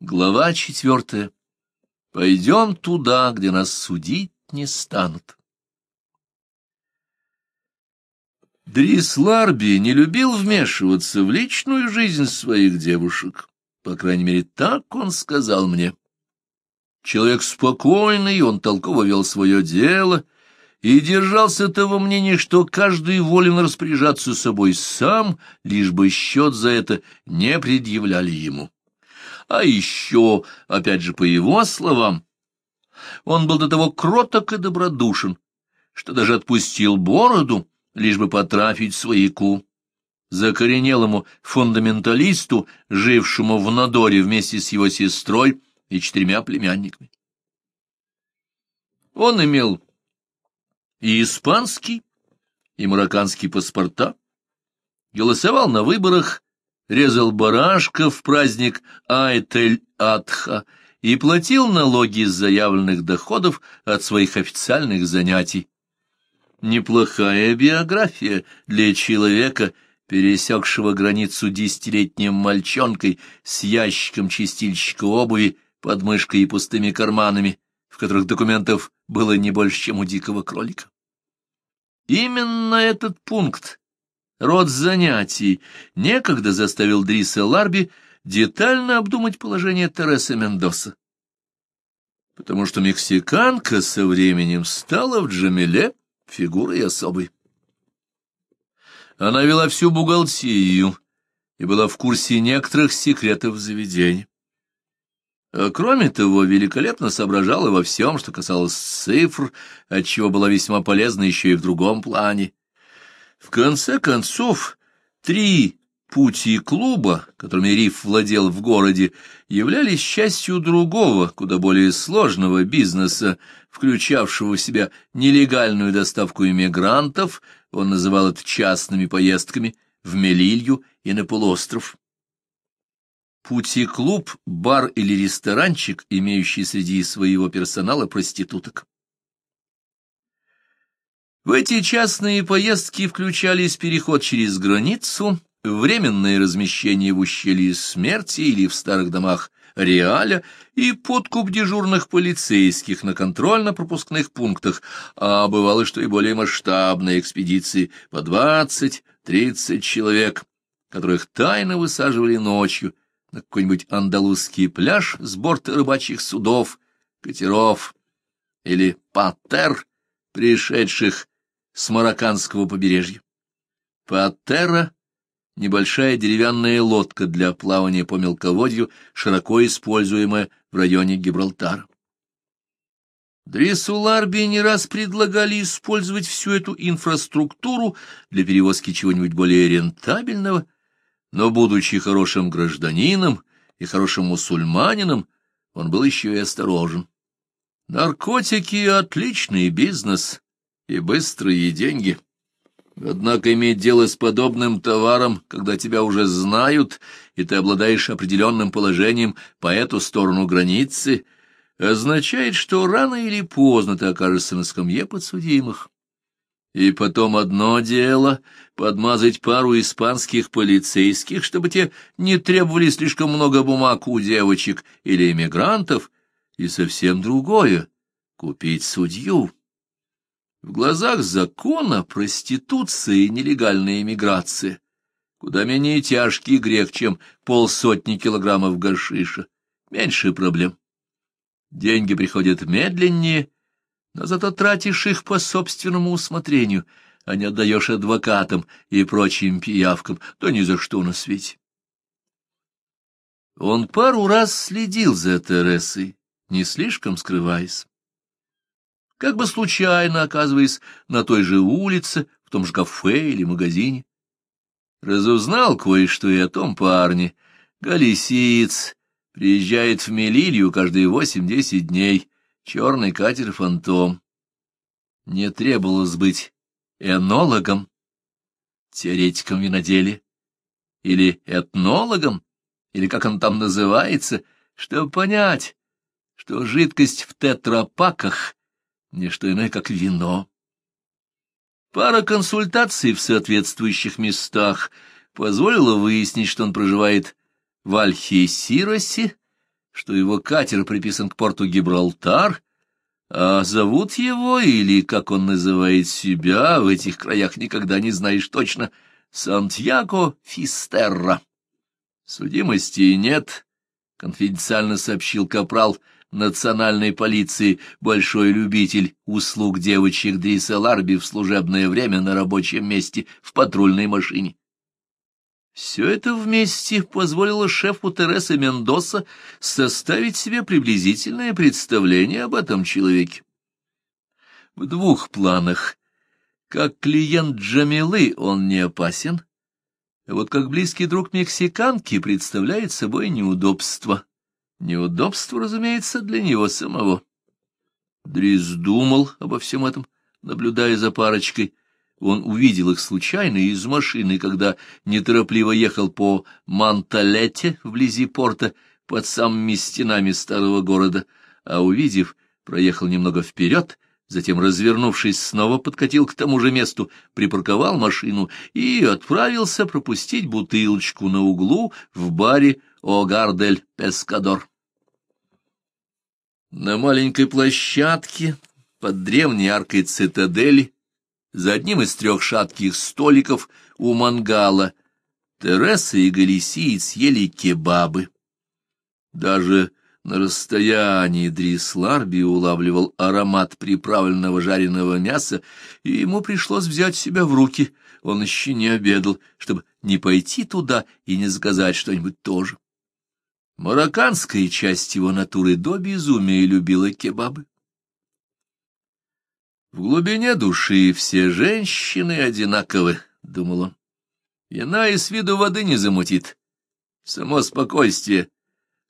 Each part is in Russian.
Глава четвертая. Пойдем туда, где нас судить не станут. Дрис Ларби не любил вмешиваться в личную жизнь своих девушек. По крайней мере, так он сказал мне. Человек спокойный, он толково вел свое дело и держался того мнения, что каждый волен распоряжаться собой сам, лишь бы счет за это не предъявляли ему. А еще, опять же, по его словам, он был до того кроток и добродушен, что даже отпустил бороду, лишь бы потрафить свояку, закоренелому фундаменталисту, жившему в Надоре вместе с его сестрой и четырьмя племянниками. Он имел и испанский, и марокканский паспорта, голосовал на выборах резал барашков в праздник Айтель-Атха и платил налоги с заявленных доходов от своих официальных занятий. Неплохая биография для человека, пересекшего границу десятилетним мальчонкой с ящиком чистильщика обуви, подмышкой и пустыми карманами, в которых документов было не больше, чем у дикого кролика. Именно этот пункт Род занятий некогда заставил Дриса Ларби детально обдумать положение Тересы Мендоса. Потому что мексиканка со временем стала в Джамиле фигурой особой. Она вела всю бухгалтерию и была в курсе некоторых секретов заведения. А кроме того, великолепно соображала во всем, что касалось цифр, отчего была весьма полезна еще и в другом плане. В конце концов, три пути клуба, которыми Риф владел в городе, являлись частью другого, куда более сложного бизнеса, включавшего в себя нелегальную доставку иммигрантов, он называл это частными поездками, в Мелилью и на полуостров. Пути-клуб — бар или ресторанчик, имеющий среди своего персонала проституток. В эти частные поездки включались переход через границу, временное размещение в ущелье смерти или в старых домах Реаля и подкуп дежурных полицейских на контрольно-пропускных пунктах, а бывало, что и более масштабные экспедиции по двадцать-тридцать человек, которых тайно высаживали ночью на какой-нибудь андалузский пляж с борта рыбачьих судов, катеров или патер, пришедших с марокканского побережья. Патера — небольшая деревянная лодка для плавания по мелководью, широко используемая в районе Гибралтара. Дрису Ларби не раз предлагали использовать всю эту инфраструктуру для перевозки чего-нибудь более рентабельного, но, будучи хорошим гражданином и хорошим мусульманином, он был еще и осторожен. Наркотики — отличный бизнес, и быстрые деньги. Однако иметь дело с подобным товаром, когда тебя уже знают, и ты обладаешь определенным положением по эту сторону границы, означает, что рано или поздно ты окажешься на скамье подсудимых. И потом одно дело — подмазать пару испанских полицейских, чтобы те не требовали слишком много бумаг у девочек или эмигрантов, и совсем другое — купить судью. В глазах закона проституция и нелегальная иммиграция куда менее тяжкий грех, чем полсотни килограммов гашиша. Меньше проблем. Деньги приходят медленнее, но зато тратишь их по собственному усмотрению, а не отдаешь адвокатам и прочим пиявкам, то ни за что на свете. Он пару раз следил за Тересой, не слишком скрываясь как бы случайно оказываясь на той же улице, в том же кафе или магазине. Разузнал кое-что и о том парне. Галисиец приезжает в Мелилью каждые восемь-десять дней, черный катер «Фантом». Не требовалось быть энологом, теоретиком виноделия, или этнологом, или как он там называется, чтобы понять, что жидкость в тетрапаках не что иное, как вино. Пара консультаций в соответствующих местах позволила выяснить, что он проживает в Альхесиросе, что его катер приписан к порту Гибралтар, а зовут его, или, как он называет себя, в этих краях никогда не знаешь точно, Сантьяго Фистерра. Судимости нет, — конфиденциально сообщил капрал национальной полиции, большой любитель услуг девочек Дриса Ларби в служебное время на рабочем месте в патрульной машине. Все это вместе позволило шефу Тереса Мендоса составить себе приблизительное представление об этом человеке. В двух планах. Как клиент Джамилы он не опасен, а вот как близкий друг мексиканки представляет собой неудобство. Неудобство, разумеется, для него самого. Дрис думал обо всем этом, наблюдая за парочкой — он увидел их случайно из машины, когда неторопливо ехал по Манталете вблизи порта под самыми стенами старого города, а увидев, проехал немного вперед, затем, развернувшись, снова подкатил к тому же месту, припарковал машину и отправился пропустить бутылочку на углу в баре «Огардель Пескадор». На маленькой площадке под древней аркой цитадели за одним из трех шатких столиков у мангала Тереса и Галисиец ели кебабы. Даже на расстоянии Дрис Ларби улавливал аромат приправленного жареного мяса, и ему пришлось взять себя в руки. Он еще не обедал, чтобы не пойти туда и не заказать что-нибудь тоже. Марокканская часть его натуры до безумия любила кебабы. В глубине души все женщины одинаковы, — думал он. Иная и с виду воды не замутит. Само спокойствие.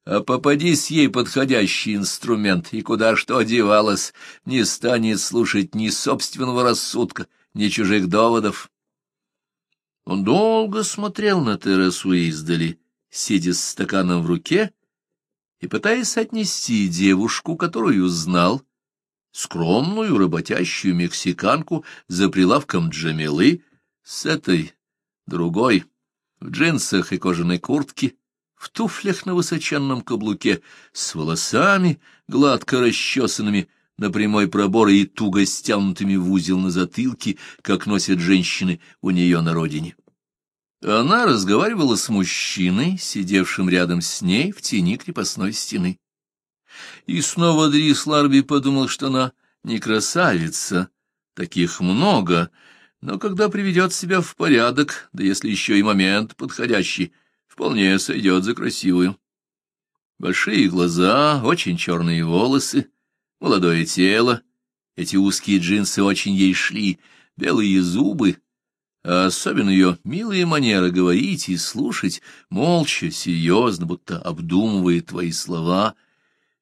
А попадись ей подходящий инструмент, и куда что одевалась, не станет слушать ни собственного рассудка, ни чужих доводов. Он долго смотрел на Тересу издали, сидя с стаканом в руке и пытаясь отнести девушку, которую знал, скромную работящую мексиканку за прилавком Джамилы, с этой, другой, в джинсах и кожаной куртке, в туфлях на высоченном каблуке, с волосами, гладко расчесанными на прямой пробор и туго стянутыми в узел на затылке, как носят женщины у нее на родине. Она разговаривала с мужчиной, сидевшим рядом с ней в тени крепостной стены. И снова Дрис Ларби подумал, что она не красавица, таких много, но когда приведет себя в порядок, да если еще и момент подходящий, вполне сойдет за красивую. Большие глаза, очень черные волосы, молодое тело, эти узкие джинсы очень ей шли, белые зубы, а особенно ее милые манеры говорить и слушать, молча, серьезно, будто обдумывает твои слова —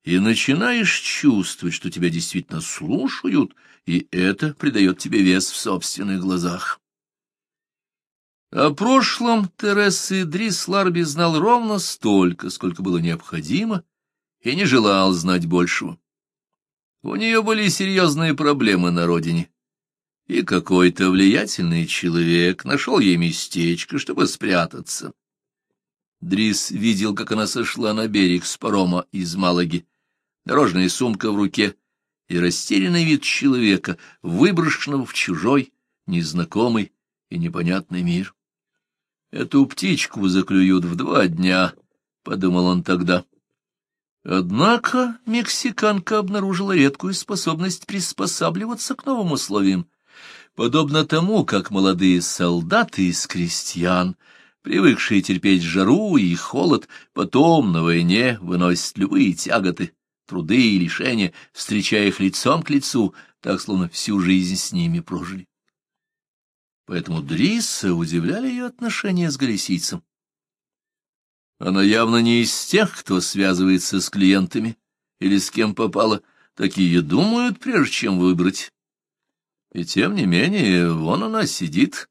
и начинаешь чувствовать, что тебя действительно слушают, и это придает тебе вес в собственных глазах. О прошлом Тересы Дрис Ларби знал ровно столько, сколько было необходимо, и не желал знать большего. У нее были серьезные проблемы на родине, и какой-то влиятельный человек нашел ей местечко, чтобы спрятаться. Дрис видел, как она сошла на берег с парома из Малаги, дорожная сумка в руке и растерянный вид человека, выброшенного в чужой, незнакомый и непонятный мир. Эту птичку заклюют в два дня, — подумал он тогда. Однако мексиканка обнаружила редкую способность приспосабливаться к новым условиям, подобно тому, как молодые солдаты из крестьян, привыкшие терпеть жару и холод, потом на войне выносят любые тяготы труды и лишения, встречая их лицом к лицу, так, словно всю жизнь с ними прожили. Поэтому Дриса удивляли ее отношения с галисийцем. Она явно не из тех, кто связывается с клиентами или с кем попало, такие думают, прежде чем выбрать. И тем не менее, вон она сидит,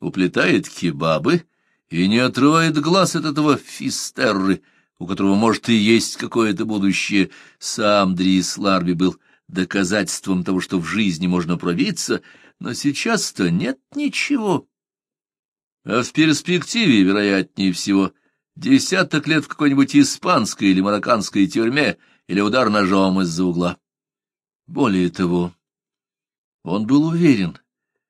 уплетает кебабы и не отрывает глаз от этого фистерры, у которого, может, и есть какое-то будущее, сам Дрис Ларби был доказательством того, что в жизни можно пробиться, но сейчас-то нет ничего. А в перспективе, вероятнее всего, Десяток лет в какой-нибудь испанской или марокканской тюрьме или удар ножом из-за угла. Более того, он был уверен,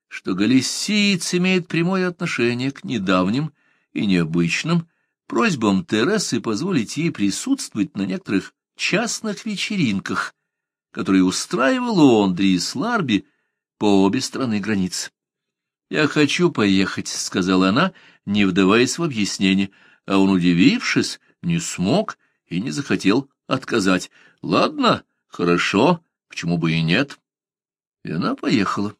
что галисиец имеет прямое отношение к недавним и необычным просьбам Тересы позволить ей присутствовать на некоторых частных вечеринках, которые устраивал он, Дрис Ларби, по обе стороны границ. «Я хочу поехать», — сказала она, не вдаваясь в объяснение, а он, удивившись, не смог и не захотел отказать. «Ладно, хорошо, почему бы и нет?» И она поехала.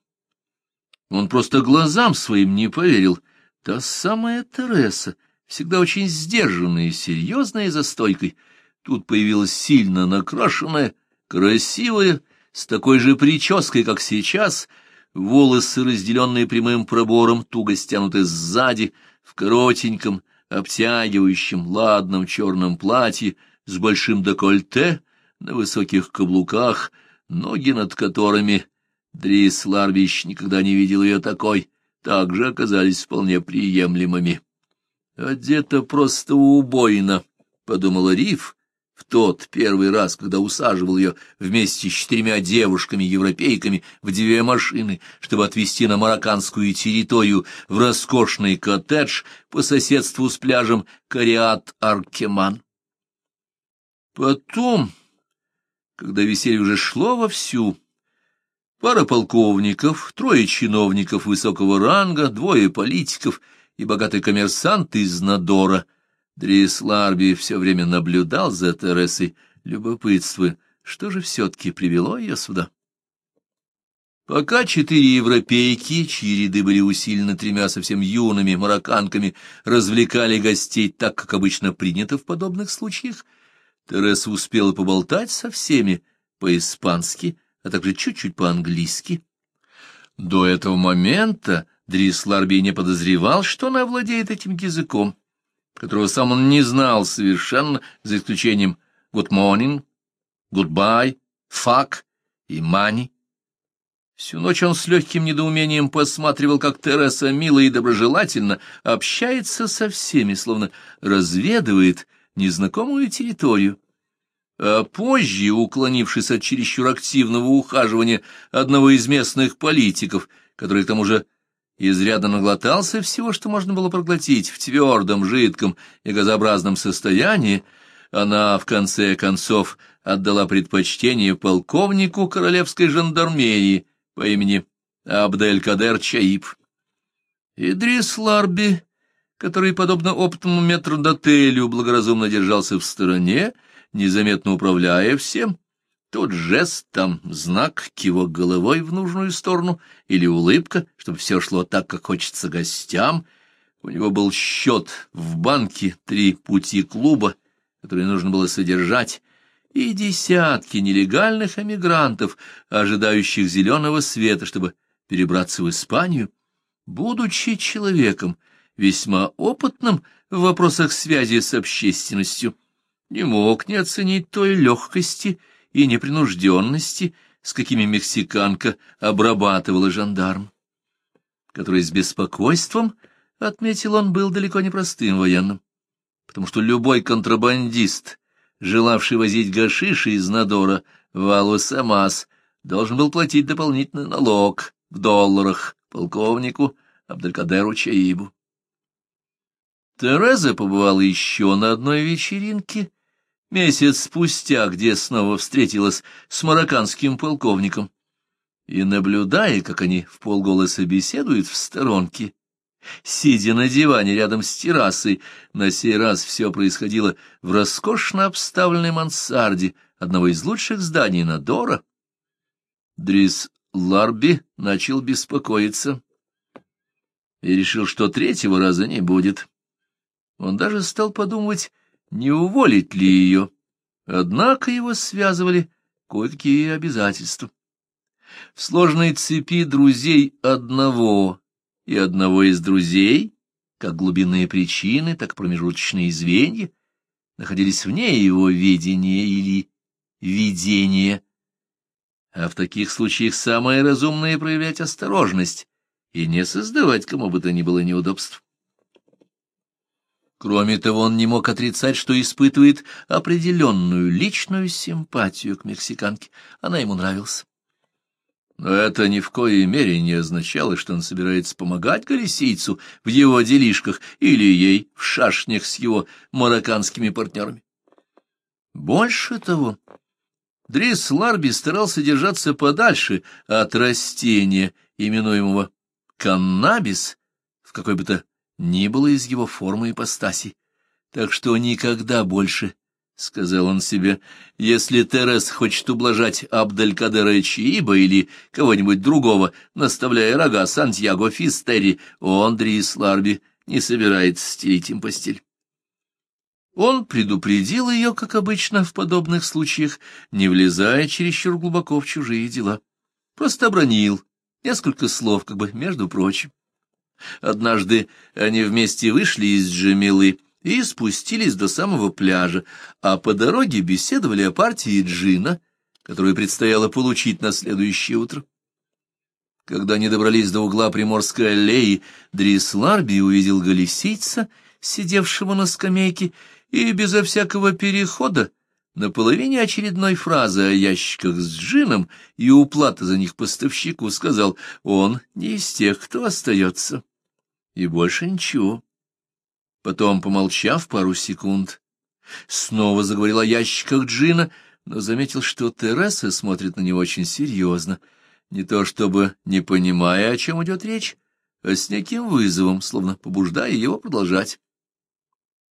Он просто глазам своим не поверил. Та самая Тереса, всегда очень сдержанная и серьезная за стойкой, тут появилась сильно накрашенная, красивая, с такой же прической, как сейчас, волосы, разделенные прямым пробором, туго стянуты сзади, в коротеньком, обтягивающем, ладном черном платье, с большим декольте, на высоких каблуках, ноги над которыми Дрис Ларвич никогда не видел ее такой, также оказались вполне приемлемыми. «Одета просто убойно», — подумала Риф в тот первый раз, когда усаживал ее вместе с четырьмя девушками-европейками в две машины, чтобы отвезти на марокканскую территорию в роскошный коттедж по соседству с пляжем Кариат-Аркеман. Потом, когда веселье уже шло вовсю, Пара полковников, трое чиновников высокого ранга, двое политиков и богатый коммерсант из Надора. Дрис Ларби все время наблюдал за Тересой, любопытствуя, что же все-таки привело ее сюда. Пока четыре европейки, чьи ряды были усилены тремя совсем юными марокканками, развлекали гостей так, как обычно принято в подобных случаях, Тереса успела поболтать со всеми по-испански, а также чуть-чуть по-английски. До этого момента Дрис Ларби не подозревал, что она владеет этим языком, которого сам он не знал совершенно, за исключением «good morning», «goodbye», «fuck» и «money». Всю ночь он с легким недоумением посматривал, как Тереса мило и доброжелательно общается со всеми, словно разведывает незнакомую территорию а позже, уклонившись от чересчур активного ухаживания одного из местных политиков, который к тому же изрядно наглотался всего, что можно было проглотить в твердом, жидком и газообразном состоянии, она, в конце концов, отдала предпочтение полковнику королевской жандармерии по имени Абдель-Кадер Чаиб. Идрис Ларби, который, подобно опытному метрдотелю, благоразумно держался в стороне, — незаметно управляя всем, тот жест там, знак, кивок головой в нужную сторону или улыбка, чтобы все шло так, как хочется гостям. У него был счет в банке, три пути клуба, которые нужно было содержать, и десятки нелегальных эмигрантов, ожидающих зеленого света, чтобы перебраться в Испанию, будучи человеком, весьма опытным в вопросах связи с общественностью, не мог не оценить той легкости и непринужденности, с какими мексиканка обрабатывала жандарм, который с беспокойством, отметил он, был далеко не простым военным, потому что любой контрабандист, желавший возить гашиши из Надора в Алу-Самас, должен был платить дополнительный налог в долларах полковнику Абделькадеру Чаибу. Тереза побывала еще на одной вечеринке, месяц спустя, где снова встретилась с марокканским полковником, и, наблюдая, как они в полголоса беседуют в сторонке, сидя на диване рядом с террасой, на сей раз все происходило в роскошно обставленной мансарде одного из лучших зданий Надора, Дрис Ларби начал беспокоиться и решил, что третьего раза не будет. Он даже стал подумывать, не уволить ли ее. Однако его связывали кое-какие обязательства. В сложной цепи друзей одного и одного из друзей, как глубинные причины, так и промежуточные звенья, находились вне его видения или видения. А в таких случаях самое разумное — проявлять осторожность и не создавать кому бы то ни было неудобств. Кроме того, он не мог отрицать, что испытывает определенную личную симпатию к мексиканке. Она ему нравилась. Но это ни в коей мере не означало, что он собирается помогать Галисийцу в его делишках или ей в шашнях с его марокканскими партнерами. Больше того, Дрис Ларби старался держаться подальше от растения, именуемого каннабис, в какой бы то ни было из его формы и ипостаси. Так что никогда больше, — сказал он себе, — если Терес хочет ублажать Абделькадера Чииба или кого-нибудь другого, наставляя рога Сантьяго Фистери, он, Дрис Ларби, не собирается стелить им постель. Он предупредил ее, как обычно в подобных случаях, не влезая чересчур глубоко в чужие дела. Просто обронил несколько слов, как бы между прочим. Однажды они вместе вышли из Джемилы и спустились до самого пляжа, а по дороге беседовали о партии джина, которую предстояло получить на следующее утро. Когда они добрались до угла Приморской аллеи, Дрис Ларби увидел галисийца, сидевшего на скамейке, и безо всякого перехода на половине очередной фразы о ящиках с джином и уплаты за них поставщику сказал, он не из тех, кто остается. И больше ничего. Потом, помолчав пару секунд, снова заговорил о ящиках джина, но заметил, что Тереса смотрит на него очень серьезно, не то чтобы не понимая, о чем идет речь, а с неким вызовом, словно побуждая его продолжать.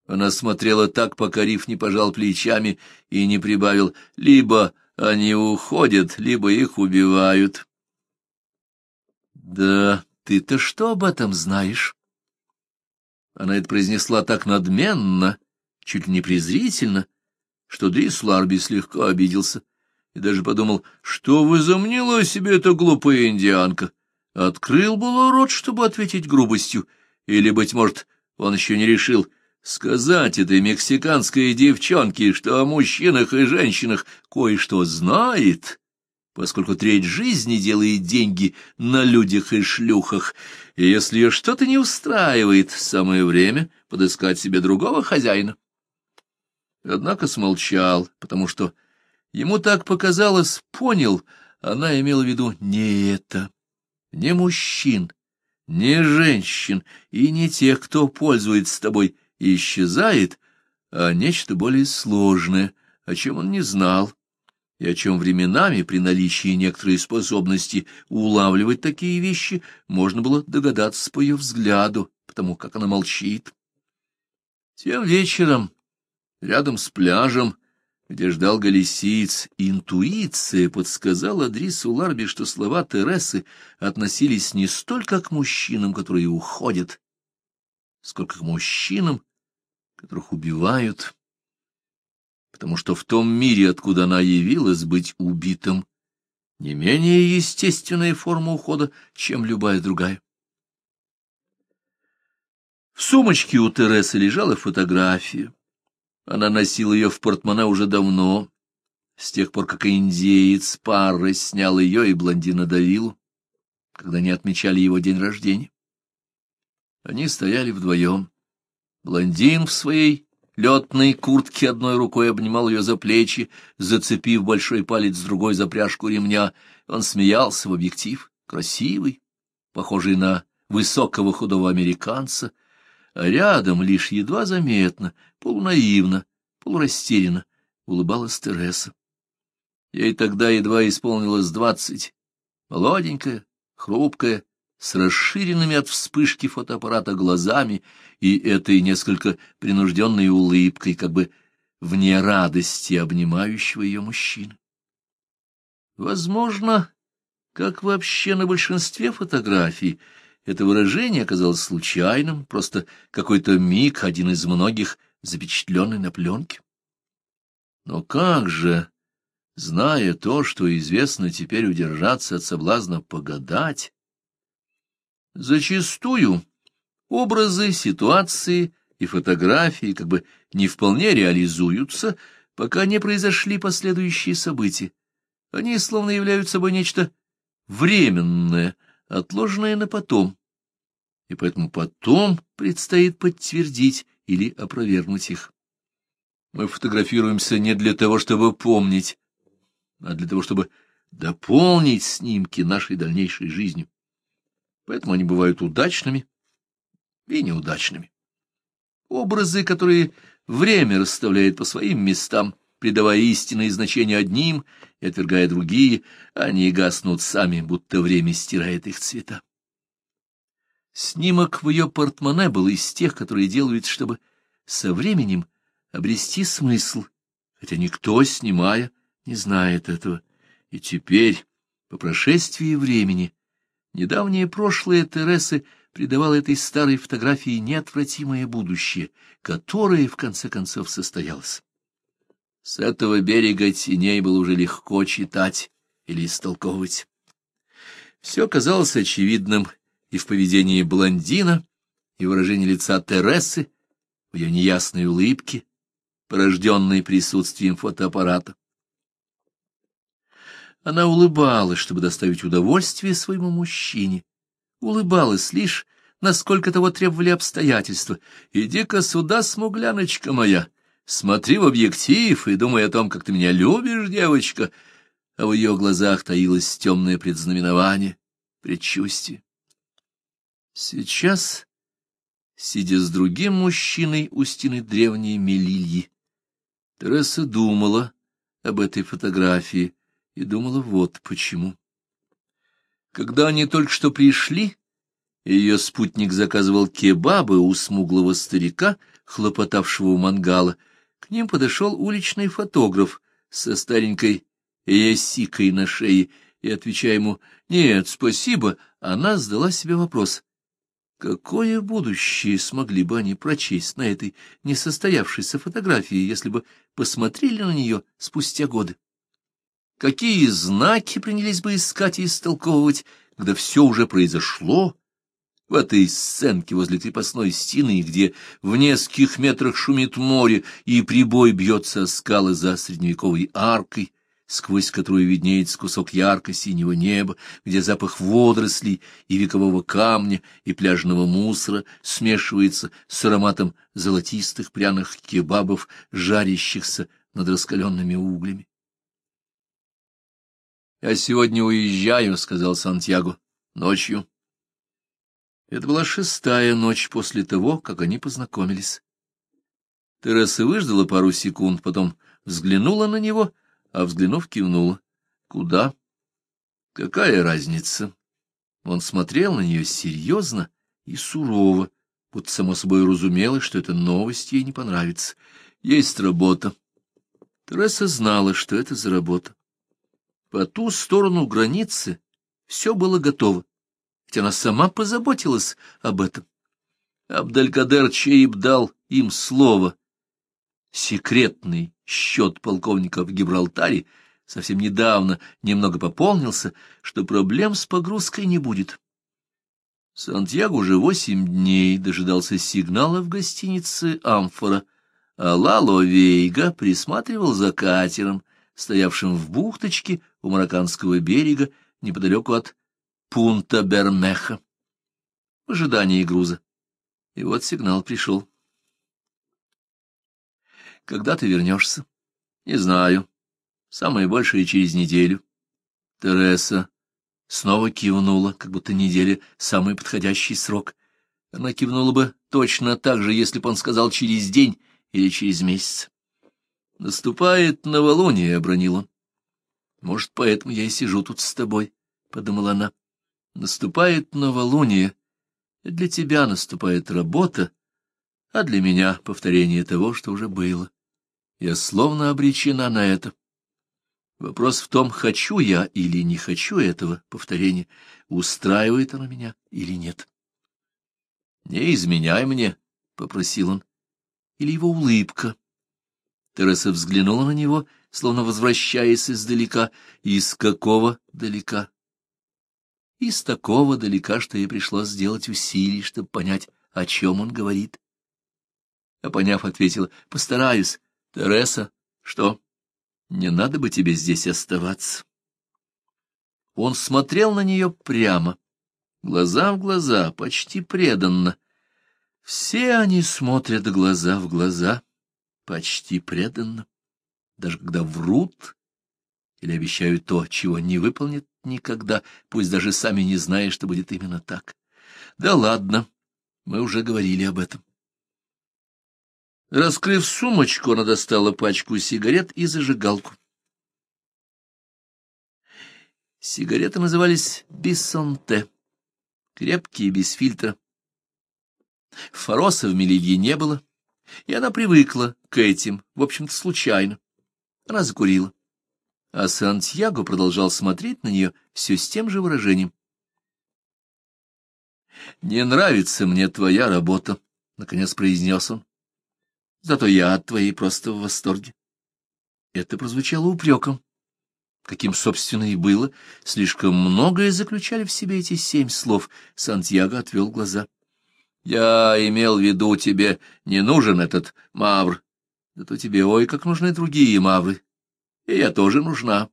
Она смотрела так, пока Риф не пожал плечами и не прибавил «либо они уходят, либо их убивают». «Да ты-то что об этом знаешь?» Она это произнесла так надменно, чуть ли не презрительно, что Дрис Ларби слегка обиделся и даже подумал, что возомнила себе эта глупая индианка. Открыл было рот, чтобы ответить грубостью, или, быть может, он еще не решил — сказать этой мексиканской девчонке, что о мужчинах и женщинах кое-что знает, поскольку треть жизни делает деньги на людях и шлюхах, и если ее что-то не устраивает, самое время подыскать себе другого хозяина. Однако смолчал, потому что ему так показалось, понял, она имела в виду не это, не мужчин, не женщин и не тех, кто пользуется тобой, исчезает, а нечто более сложное, о чем он не знал, и о чем временами при наличии некоторой способности улавливать такие вещи можно было догадаться по ее взгляду, потому как она молчит. Тем вечером, рядом с пляжем, где ждал галисиец, интуиция подсказала Дрису Ларби, что слова Тересы относились не столько к мужчинам, которые уходят, сколько к мужчинам, которых убивают, потому что в том мире, откуда она явилась быть убитым, не менее естественная форма ухода, чем любая другая. В сумочке у Тересы лежала фотография. Она носила ее в портмоне уже давно, с тех пор, как индеец пары снял ее и блондина Давилу, когда они отмечали его день рождения. Они стояли вдвоем. Блондин в своей летной куртке одной рукой обнимал ее за плечи, зацепив большой палец другой за пряжку ремня. Он смеялся в объектив, красивый, похожий на высокого худого американца, а рядом лишь едва заметно, полунаивно, полурастерянно улыбалась Тереса. Ей тогда едва исполнилось двадцать, молоденькая, хрупкая, с расширенными от вспышки фотоаппарата глазами и этой несколько принужденной улыбкой, как бы вне радости обнимающего ее мужчины. Возможно, как вообще на большинстве фотографий, это выражение оказалось случайным, просто какой-то миг, один из многих, запечатленный на пленке. Но как же, зная то, что известно теперь удержаться от соблазна погадать, Зачастую образы, ситуации и фотографии как бы не вполне реализуются, пока не произошли последующие события. Они словно являются собой нечто временное, отложенное на потом. И поэтому потом предстоит подтвердить или опровергнуть их. Мы фотографируемся не для того, чтобы помнить, а для того, чтобы дополнить снимки нашей дальнейшей жизнью. Поэтому они бывают удачными и неудачными. Образы, которые время расставляет по своим местам, придавая истинное значение одним и отвергая другие, они гаснут сами, будто время стирает их цвета. Снимок в ее портмоне был из тех, которые делают, чтобы со временем обрести смысл, хотя никто, снимая, не знает этого. И теперь, по прошествии времени, недавнее прошлое Тересы придавало этой старой фотографии неотвратимое будущее, которое, в конце концов, состоялось. С этого берега теней было уже легко читать или истолковывать. Все казалось очевидным и в поведении блондина, и выражении лица Тересы, в ее неясной улыбке, порожденной присутствием фотоаппарата. Она улыбалась, чтобы доставить удовольствие своему мужчине. Улыбалась лишь, насколько того требовали обстоятельства. «Иди-ка сюда, смугляночка моя, смотри в объектив и думай о том, как ты меня любишь, девочка». А в ее глазах таилось темное предзнаменование, предчувствие. Сейчас, сидя с другим мужчиной у стены древней Мелильи, Тереса думала об этой фотографии и думала вот почему. Когда они только что пришли, ее спутник заказывал кебабы у смуглого старика, хлопотавшего у мангала, к ним подошел уличный фотограф со старенькой ясикой на шее, и, отвечая ему «Нет, спасибо», она задала себе вопрос. Какое будущее смогли бы они прочесть на этой несостоявшейся фотографии, если бы посмотрели на нее спустя годы? Какие знаки принялись бы искать и истолковывать, когда все уже произошло, в этой сценке возле крепостной стены, где в нескольких метрах шумит море и прибой бьется о скалы за средневековой аркой, сквозь которую виднеется кусок ярко-синего неба, где запах водорослей и векового камня и пляжного мусора смешивается с ароматом золотистых пряных кебабов, жарящихся над раскаленными углями. — Я сегодня уезжаю, — сказал Сантьяго, — ночью. Это была шестая ночь после того, как они познакомились. Тереса выждала пару секунд, потом взглянула на него — а, взглянув, кивнула. «Куда?» «Какая разница?» Он смотрел на нее серьезно и сурово, будто само собой разумело, что эта новость ей не понравится. «Есть работа». Тереса знала, что это за работа. По ту сторону границы все было готово, ведь она сама позаботилась об этом. Абдалькадер Чейб дал им слово, секретный счет полковника в Гибралтаре совсем недавно немного пополнился, что проблем с погрузкой не будет. Сантьяго уже восемь дней дожидался сигнала в гостинице «Амфора», а Лало Вейга присматривал за катером, стоявшим в бухточке у Марокканского берега неподалеку от Пунта-Бермеха, в ожидании груза. И вот сигнал пришел. Когда ты вернешься? Не знаю. Самое большее через неделю. Тереса снова кивнула, как будто неделя — самый подходящий срок. Она кивнула бы точно так же, если бы он сказал через день или через месяц. «Наступает новолуние», — обронил он. «Может, поэтому я и сижу тут с тобой», — подумала она. «Наступает новолуние, для тебя наступает работа, а для меня — повторение того, что уже было». Я словно обречена на это. Вопрос в том, хочу я или не хочу этого повторения, устраивает оно меня или нет. «Не изменяй мне», — попросил он. Или его улыбка. Тереса взглянула на него, словно возвращаясь издалека. Из какого далека? Из такого далека, что ей пришлось сделать усилий, чтобы понять, о чем он говорит. А поняв, ответила, «Постараюсь». Тереса, что? Не надо бы тебе здесь оставаться. Он смотрел на нее прямо, глаза в глаза, почти преданно. Все они смотрят глаза в глаза, почти преданно, даже когда врут или обещают то, чего не выполнят никогда, пусть даже сами не зная, что будет именно так. Да ладно, мы уже говорили об этом. Раскрыв сумочку, она достала пачку сигарет и зажигалку. Сигареты назывались «Биссонте», крепкие, без фильтра. Фороса в Мелилье не было, и она привыкла к этим, в общем-то, случайно. Она закурила. А Сантьяго продолжал смотреть на нее все с тем же выражением. «Не нравится мне твоя работа», — наконец произнес он. «Зато я от твоей просто в восторге». Это прозвучало упреком каким, собственно, и было. Слишком многое заключали в себе эти семь слов. Сантьяго отвел глаза. — Я имел в виду, тебе не нужен этот мавр. Зато тебе, ой, как нужны другие мавры. И я тоже нужна.